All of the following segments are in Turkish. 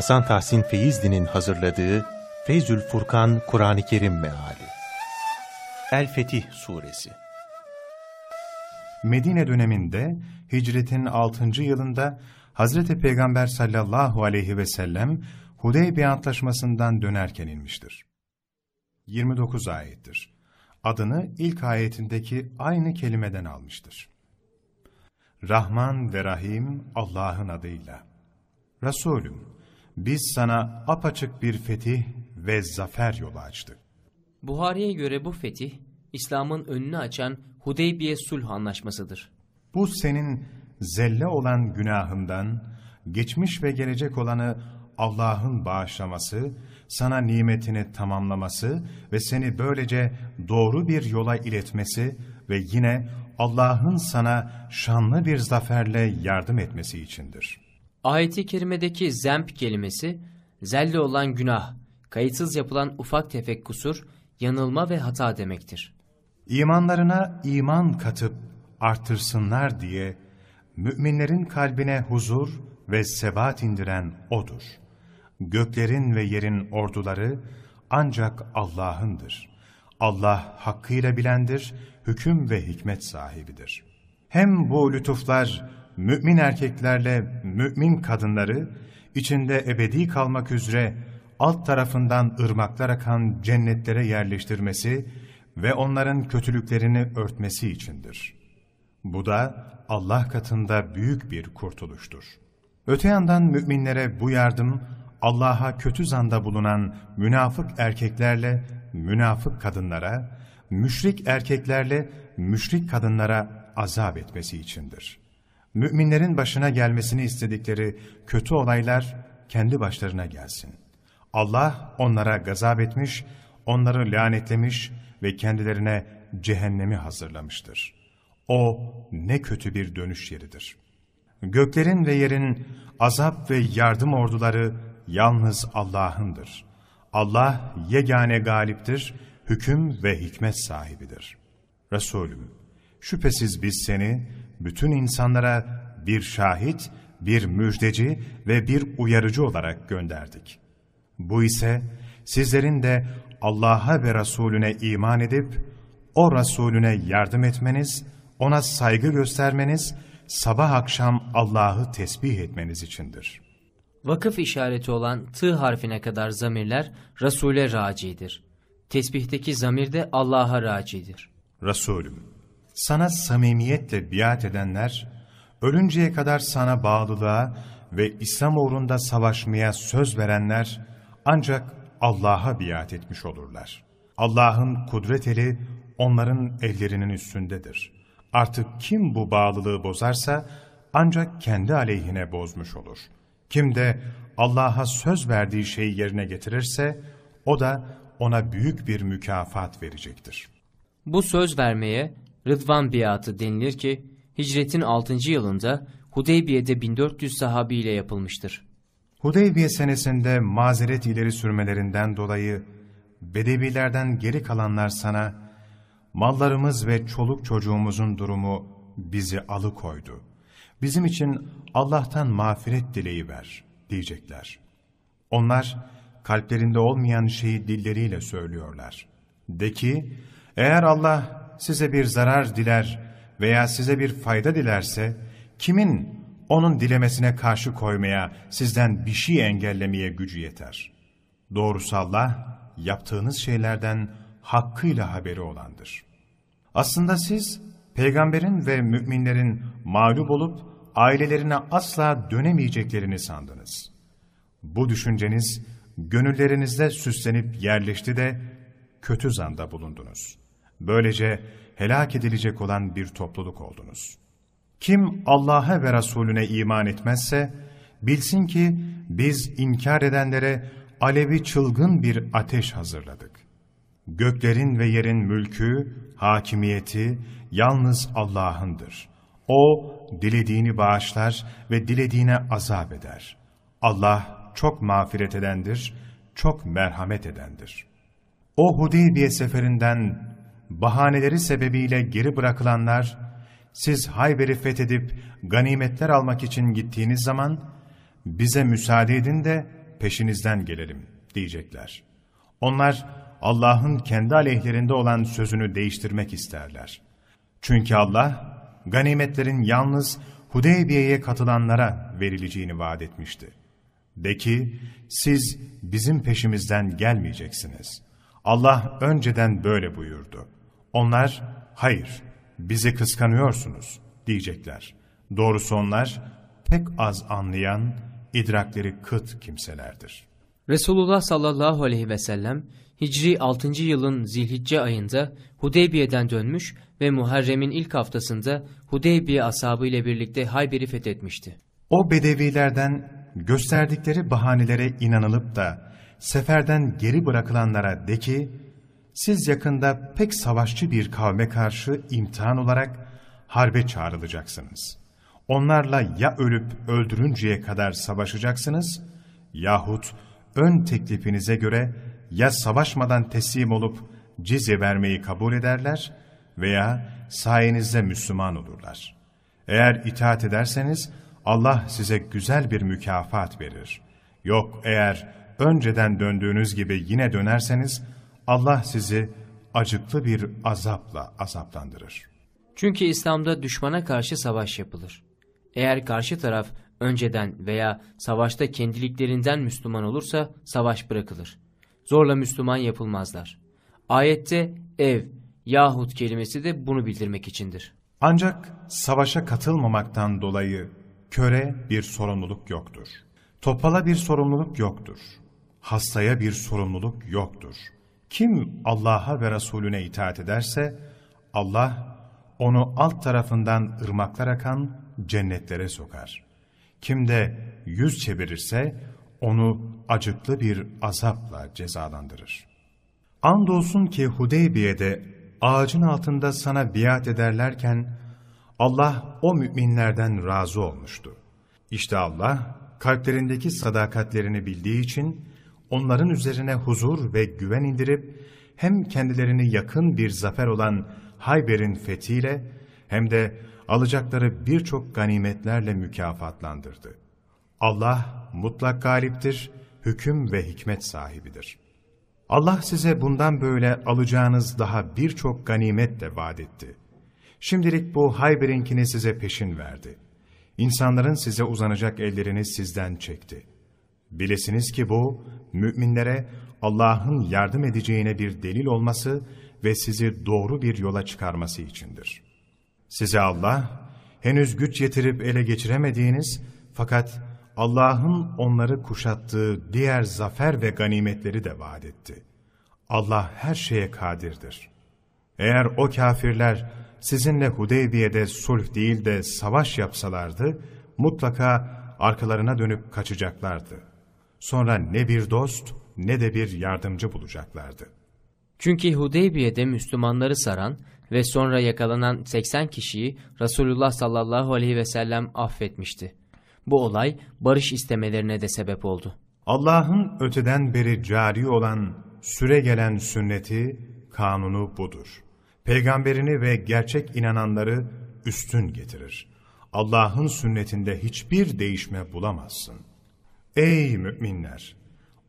Hasan Tahsin Feyzli'nin hazırladığı Feyzül Furkan Kur'an-ı Kerim Meali El-Fetih Suresi Medine döneminde hicretin 6. yılında Hazreti Peygamber sallallahu aleyhi ve sellem Hudeybiye Antlaşması'ndan dönerken inmiştir. 29 ayettir. Adını ilk ayetindeki aynı kelimeden almıştır. Rahman ve Rahim Allah'ın adıyla. Resulüm, biz sana apaçık bir fetih ve zafer yolu açtık. Buhari'ye göre bu fetih, İslam'ın önünü açan Hudeybiye Sulh Anlaşması'dır. Bu senin zelle olan günahından, geçmiş ve gelecek olanı Allah'ın bağışlaması, sana nimetini tamamlaması ve seni böylece doğru bir yola iletmesi ve yine Allah'ın sana şanlı bir zaferle yardım etmesi içindir. Ayet-i kerimedeki zemp kelimesi, zelle olan günah, kayıtsız yapılan ufak tefek kusur, yanılma ve hata demektir. İmanlarına iman katıp artırsınlar diye müminlerin kalbine huzur ve sebat indiren O'dur. Göklerin ve yerin orduları ancak Allah'ındır. Allah hakkıyla bilendir, hüküm ve hikmet sahibidir. Hem bu lütuflar mümin erkeklerle mümin kadınları içinde ebedi kalmak üzere alt tarafından ırmaklar akan cennetlere yerleştirmesi ve onların kötülüklerini örtmesi içindir. Bu da Allah katında büyük bir kurtuluştur. Öte yandan müminlere bu yardım Allah'a kötü zanda bulunan münafık erkeklerle münafık kadınlara, müşrik erkeklerle müşrik kadınlara azap etmesi içindir. Müminlerin başına gelmesini istedikleri kötü olaylar kendi başlarına gelsin. Allah onlara gazap etmiş, onları lanetlemiş ve kendilerine cehennemi hazırlamıştır. O ne kötü bir dönüş yeridir. Göklerin ve yerin azap ve yardım orduları yalnız Allah'ındır. Allah yegane galiptir, hüküm ve hikmet sahibidir. Resulüm, şüphesiz biz seni bütün insanlara bir şahit, bir müjdeci ve bir uyarıcı olarak gönderdik. Bu ise sizlerin de Allah'a ve Resulüne iman edip, o Resulüne yardım etmeniz, ona saygı göstermeniz, sabah akşam Allah'ı tesbih etmeniz içindir. Vakıf işareti olan tı harfine kadar zamirler Resul'e racidir. Tesbihteki zamir de Allah'a racidir. Resulüm, sana samimiyetle biat edenler, ölünceye kadar sana bağlılığa ve İslam uğrunda savaşmaya söz verenler, ancak Allah'a biat etmiş olurlar. Allah'ın kudret eli onların ellerinin üstündedir. Artık kim bu bağlılığı bozarsa ancak kendi aleyhine bozmuş olur. Kim de Allah'a söz verdiği şeyi yerine getirirse o da ona büyük bir mükafat verecektir. Bu söz vermeye Rıdvan biatı denilir ki hicretin 6. yılında Hudeybiye'de 1400 sahabiyle yapılmıştır. Hudeybiye senesinde mazeret ileri sürmelerinden dolayı Bedevilerden geri kalanlar sana, mallarımız ve çoluk çocuğumuzun durumu bizi alıkoydu. Bizim için Allah'tan mağfiret dileği ver diyecekler. Onlar kalplerinde olmayan şeyi dilleriyle söylüyorlar. De ki, eğer Allah size bir zarar diler veya size bir fayda dilerse, kimin onun dilemesine karşı koymaya, sizden bir şey engellemeye gücü yeter. Doğrusu Allah, yaptığınız şeylerden hakkıyla haberi olandır. Aslında siz, peygamberin ve müminlerin mağlup olup, ailelerine asla dönemeyeceklerini sandınız. Bu düşünceniz, gönüllerinizde süslenip yerleşti de, kötü zanda bulundunuz. Böylece helak edilecek olan bir topluluk oldunuz.'' Kim Allah'a ve Resulüne iman etmezse, bilsin ki biz inkar edenlere alevi çılgın bir ateş hazırladık. Göklerin ve yerin mülkü, hakimiyeti yalnız Allah'ındır. O, dilediğini bağışlar ve dilediğine azap eder. Allah çok mağfiret edendir, çok merhamet edendir. O Hudeybiye seferinden bahaneleri sebebiyle geri bırakılanlar, siz Hayber'i fethedip ganimetler almak için gittiğiniz zaman bize müsaade edin de peşinizden gelelim diyecekler. Onlar Allah'ın kendi aleyhlerinde olan sözünü değiştirmek isterler. Çünkü Allah ganimetlerin yalnız Hudeybiye'ye katılanlara verileceğini vaat etmişti. De ki siz bizim peşimizden gelmeyeceksiniz. Allah önceden böyle buyurdu. Onlar hayır bizi kıskanıyorsunuz diyecekler. Doğrusu onlar pek az anlayan, idrakleri kıt kimselerdir. Resulullah sallallahu aleyhi ve sellem Hicri 6. yılın Zilhicce ayında Hudeybiye'den dönmüş ve Muharrem'in ilk haftasında Hudeybiye ashabı ile birlikte Hayber'i fethetmişti. O bedevilerden gösterdikleri bahanelere inanılıp da seferden geri bırakılanlara de ki, siz yakında pek savaşçı bir kavme karşı imtihan olarak harbe çağrılacaksınız. Onlarla ya ölüp öldürünceye kadar savaşacaksınız yahut ön teklifinize göre ya savaşmadan teslim olup cizye vermeyi kabul ederler veya sayenizde Müslüman olurlar. Eğer itaat ederseniz Allah size güzel bir mükafat verir. Yok eğer önceden döndüğünüz gibi yine dönerseniz Allah sizi acıklı bir azapla azaplandırır. Çünkü İslam'da düşmana karşı savaş yapılır. Eğer karşı taraf önceden veya savaşta kendiliklerinden Müslüman olursa savaş bırakılır. Zorla Müslüman yapılmazlar. Ayette ev yahut kelimesi de bunu bildirmek içindir. Ancak savaşa katılmamaktan dolayı köre bir sorumluluk yoktur. Topala bir sorumluluk yoktur. Hastaya bir sorumluluk yoktur. Kim Allah'a ve Resulüne itaat ederse Allah onu alt tarafından ırmaklar akan cennetlere sokar. Kim de yüz çevirirse onu acıklı bir azapla cezalandırır. Andolsun ki Hudeybiye'de ağacın altında sana biat ederlerken Allah o müminlerden razı olmuştu. İşte Allah kalplerindeki sadakatlerini bildiği için onların üzerine huzur ve güven indirip hem kendilerini yakın bir zafer olan Hayber'in fethiyle hem de alacakları birçok ganimetlerle mükafatlandırdı. Allah mutlak galiptir, hüküm ve hikmet sahibidir. Allah size bundan böyle alacağınız daha birçok ganimet de vaat etti. Şimdilik bu Hayber'inkini size peşin verdi. İnsanların size uzanacak ellerini sizden çekti. Bilesiniz ki bu, müminlere Allah'ın yardım edeceğine bir delil olması ve sizi doğru bir yola çıkarması içindir. Size Allah, henüz güç yetirip ele geçiremediğiniz fakat Allah'ın onları kuşattığı diğer zafer ve ganimetleri de vaat etti. Allah her şeye kadirdir. Eğer o kafirler sizinle Hudeybiye'de sulh değil de savaş yapsalardı, mutlaka arkalarına dönüp kaçacaklardı. Sonra ne bir dost ne de bir yardımcı bulacaklardı. Çünkü Hudeybiye'de Müslümanları saran ve sonra yakalanan 80 kişiyi Resulullah sallallahu aleyhi ve sellem affetmişti. Bu olay barış istemelerine de sebep oldu. Allah'ın öteden beri cari olan süre gelen sünneti, kanunu budur. Peygamberini ve gerçek inananları üstün getirir. Allah'ın sünnetinde hiçbir değişme bulamazsın. Ey müminler!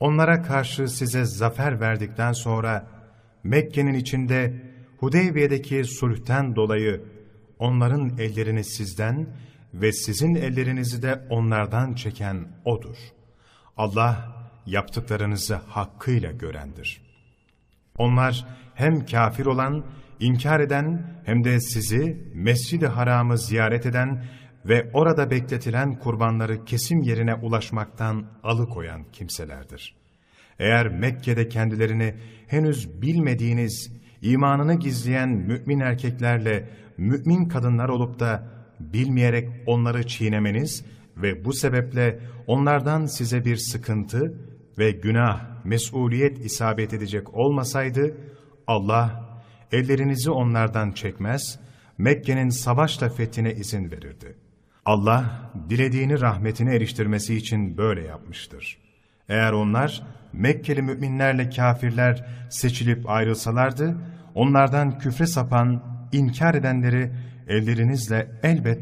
Onlara karşı size zafer verdikten sonra Mekke'nin içinde Hudeybiye'deki sulhten dolayı onların ellerini sizden ve sizin ellerinizi de onlardan çeken O'dur. Allah yaptıklarınızı hakkıyla görendir. Onlar hem kafir olan, inkar eden hem de sizi Mescid-i Haram'ı ziyaret eden ve orada bekletilen kurbanları kesim yerine ulaşmaktan alıkoyan kimselerdir. Eğer Mekke'de kendilerini henüz bilmediğiniz, imanını gizleyen mümin erkeklerle mümin kadınlar olup da bilmeyerek onları çiğnemeniz ve bu sebeple onlardan size bir sıkıntı ve günah, mesuliyet isabet edecek olmasaydı, Allah ellerinizi onlardan çekmez, Mekke'nin savaşla fethine izin verirdi. Allah, dilediğini rahmetine eriştirmesi için böyle yapmıştır. Eğer onlar, Mekkeli müminlerle kafirler seçilip ayrılsalardı, onlardan küfre sapan, inkar edenleri ellerinizle elbet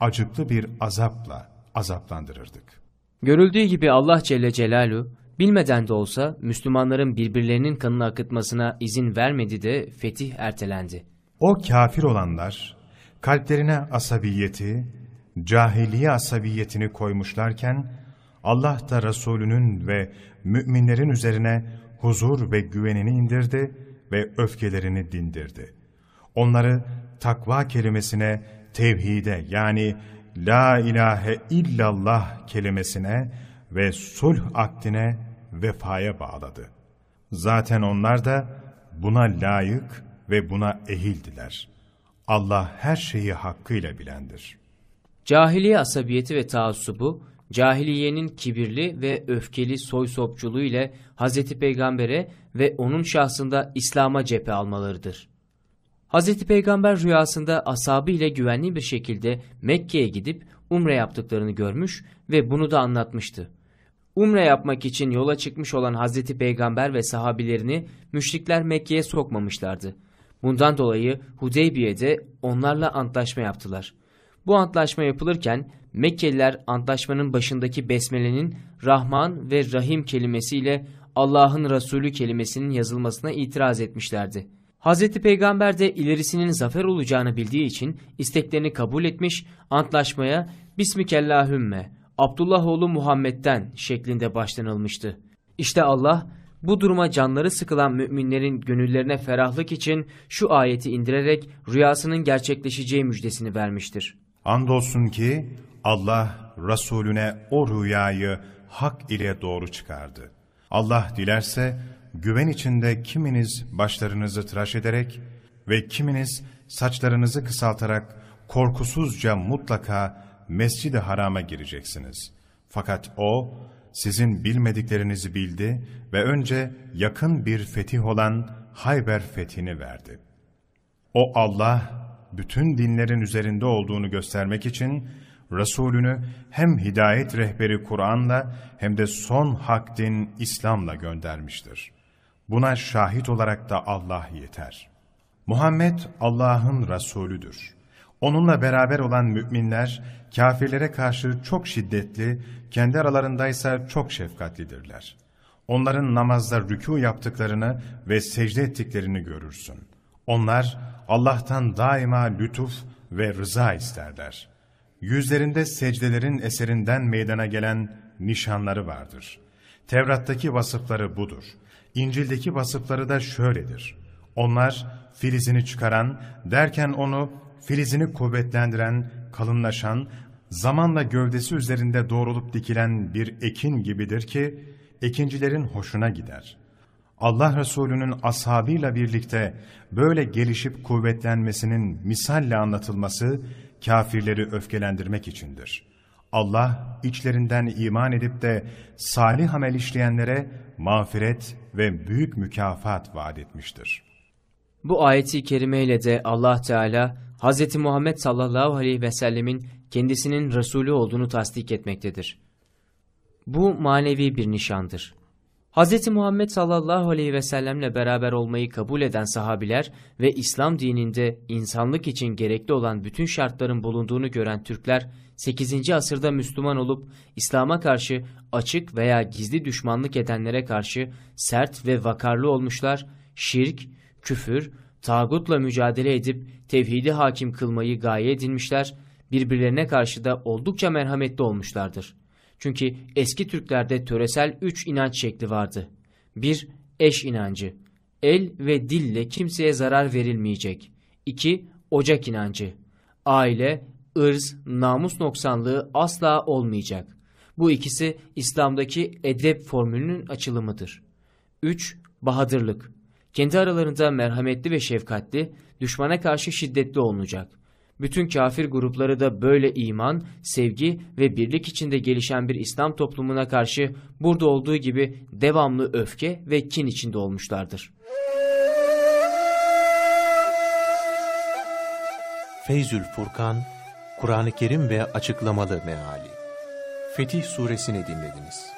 acıklı bir azapla azaplandırırdık. Görüldüğü gibi Allah Celle Celaluhu bilmeden de olsa Müslümanların birbirlerinin kanını akıtmasına izin vermedi de fetih ertelendi. O kafir olanlar kalplerine asabiyeti, cahiliye asabiyetini koymuşlarken Allah da Resulünün ve müminlerin üzerine huzur ve güvenini indirdi ve öfkelerini dindirdi. Onları takva kelimesine, tevhide yani La ilahe illallah kelimesine ve sulh akdine vefaya bağladı. Zaten onlar da buna layık ve buna ehildiler. Allah her şeyi hakkıyla bilendir. Cahiliye asabiyeti ve taassubu, cahiliyenin kibirli ve öfkeli soy sopçuluğu ile Hz. Peygamber'e ve onun şahsında İslam'a cephe almalarıdır. Hz. Peygamber rüyasında ashabı ile güvenli bir şekilde Mekke'ye gidip umre yaptıklarını görmüş ve bunu da anlatmıştı. Umre yapmak için yola çıkmış olan Hz. Peygamber ve sahabilerini müşrikler Mekke'ye sokmamışlardı. Bundan dolayı Hudeybiye'de onlarla antlaşma yaptılar. Bu antlaşma yapılırken Mekkeliler antlaşmanın başındaki besmelenin Rahman ve Rahim kelimesiyle Allah'ın Resulü kelimesinin yazılmasına itiraz etmişlerdi. Hz. Peygamber de ilerisinin zafer olacağını bildiği için isteklerini kabul etmiş, antlaşmaya Bismikellahümme, Abdullah oğlu Muhammed'den şeklinde başlanılmıştı. İşte Allah bu duruma canları sıkılan müminlerin gönüllerine ferahlık için şu ayeti indirerek rüyasının gerçekleşeceği müjdesini vermiştir. Andolsun ki Allah Resulüne o rüyayı hak ile doğru çıkardı. Allah dilerse güven içinde kiminiz başlarınızı tıraş ederek ve kiminiz saçlarınızı kısaltarak korkusuzca mutlaka mescid-i harama gireceksiniz. Fakat o sizin bilmediklerinizi bildi ve önce yakın bir fetih olan Hayber fethini verdi. O Allah bütün dinlerin üzerinde olduğunu göstermek için Resulünü hem hidayet rehberi Kur'an'la hem de son hak din İslam'la göndermiştir. Buna şahit olarak da Allah yeter. Muhammed Allah'ın Resulüdür. Onunla beraber olan müminler kafirlere karşı çok şiddetli, kendi aralarındaysa çok şefkatlidirler. Onların namazda rükû yaptıklarını ve secde ettiklerini görürsün. Onlar Allah'tan daima lütuf ve rıza isterler. Yüzlerinde secdelerin eserinden meydana gelen nişanları vardır. Tevrat'taki vasıfları budur. İncil'deki vasıfları da şöyledir. Onlar filizini çıkaran, derken onu filizini kuvvetlendiren, kalınlaşan, zamanla gövdesi üzerinde doğrulup dikilen bir ekin gibidir ki, ekincilerin hoşuna gider. Allah Resulü'nün ashabıyla birlikte böyle gelişip kuvvetlenmesinin misalle anlatılması, kafirleri öfkelendirmek içindir. Allah içlerinden iman edip de salih amel işleyenlere mağfiret ve büyük mükafat vaat etmiştir. Bu ayeti kerimeyle de Allah Teala Hz. Muhammed sallallahu aleyhi ve sellemin kendisinin Resulü olduğunu tasdik etmektedir. Bu manevi bir nişandır. Hz. Muhammed sallallahu aleyhi ve sellemle beraber olmayı kabul eden sahabiler ve İslam dininde insanlık için gerekli olan bütün şartların bulunduğunu gören Türkler 8. asırda Müslüman olup İslam'a karşı açık veya gizli düşmanlık edenlere karşı sert ve vakarlı olmuşlar, şirk, küfür, tağutla mücadele edip tevhidi hakim kılmayı gaye edinmişler, birbirlerine karşı da oldukça merhametli olmuşlardır. Çünkü eski Türklerde töresel üç inanç şekli vardı. Bir, eş inancı. El ve dille kimseye zarar verilmeyecek. İki, ocak inancı. Aile, ırz, namus noksanlığı asla olmayacak. Bu ikisi İslam'daki edep formülünün açılımıdır. 3. Bahadırlık. Kendi aralarında merhametli ve şefkatli, düşmana karşı şiddetli olunacak. Bütün kafir grupları da böyle iman, sevgi ve birlik içinde gelişen bir İslam toplumuna karşı burada olduğu gibi devamlı öfke ve kin içinde olmuşlardır. Feyzül Furkan, Kur'an-ı Kerim ve Açıklamalı Meali Fetih Suresini dinlediniz.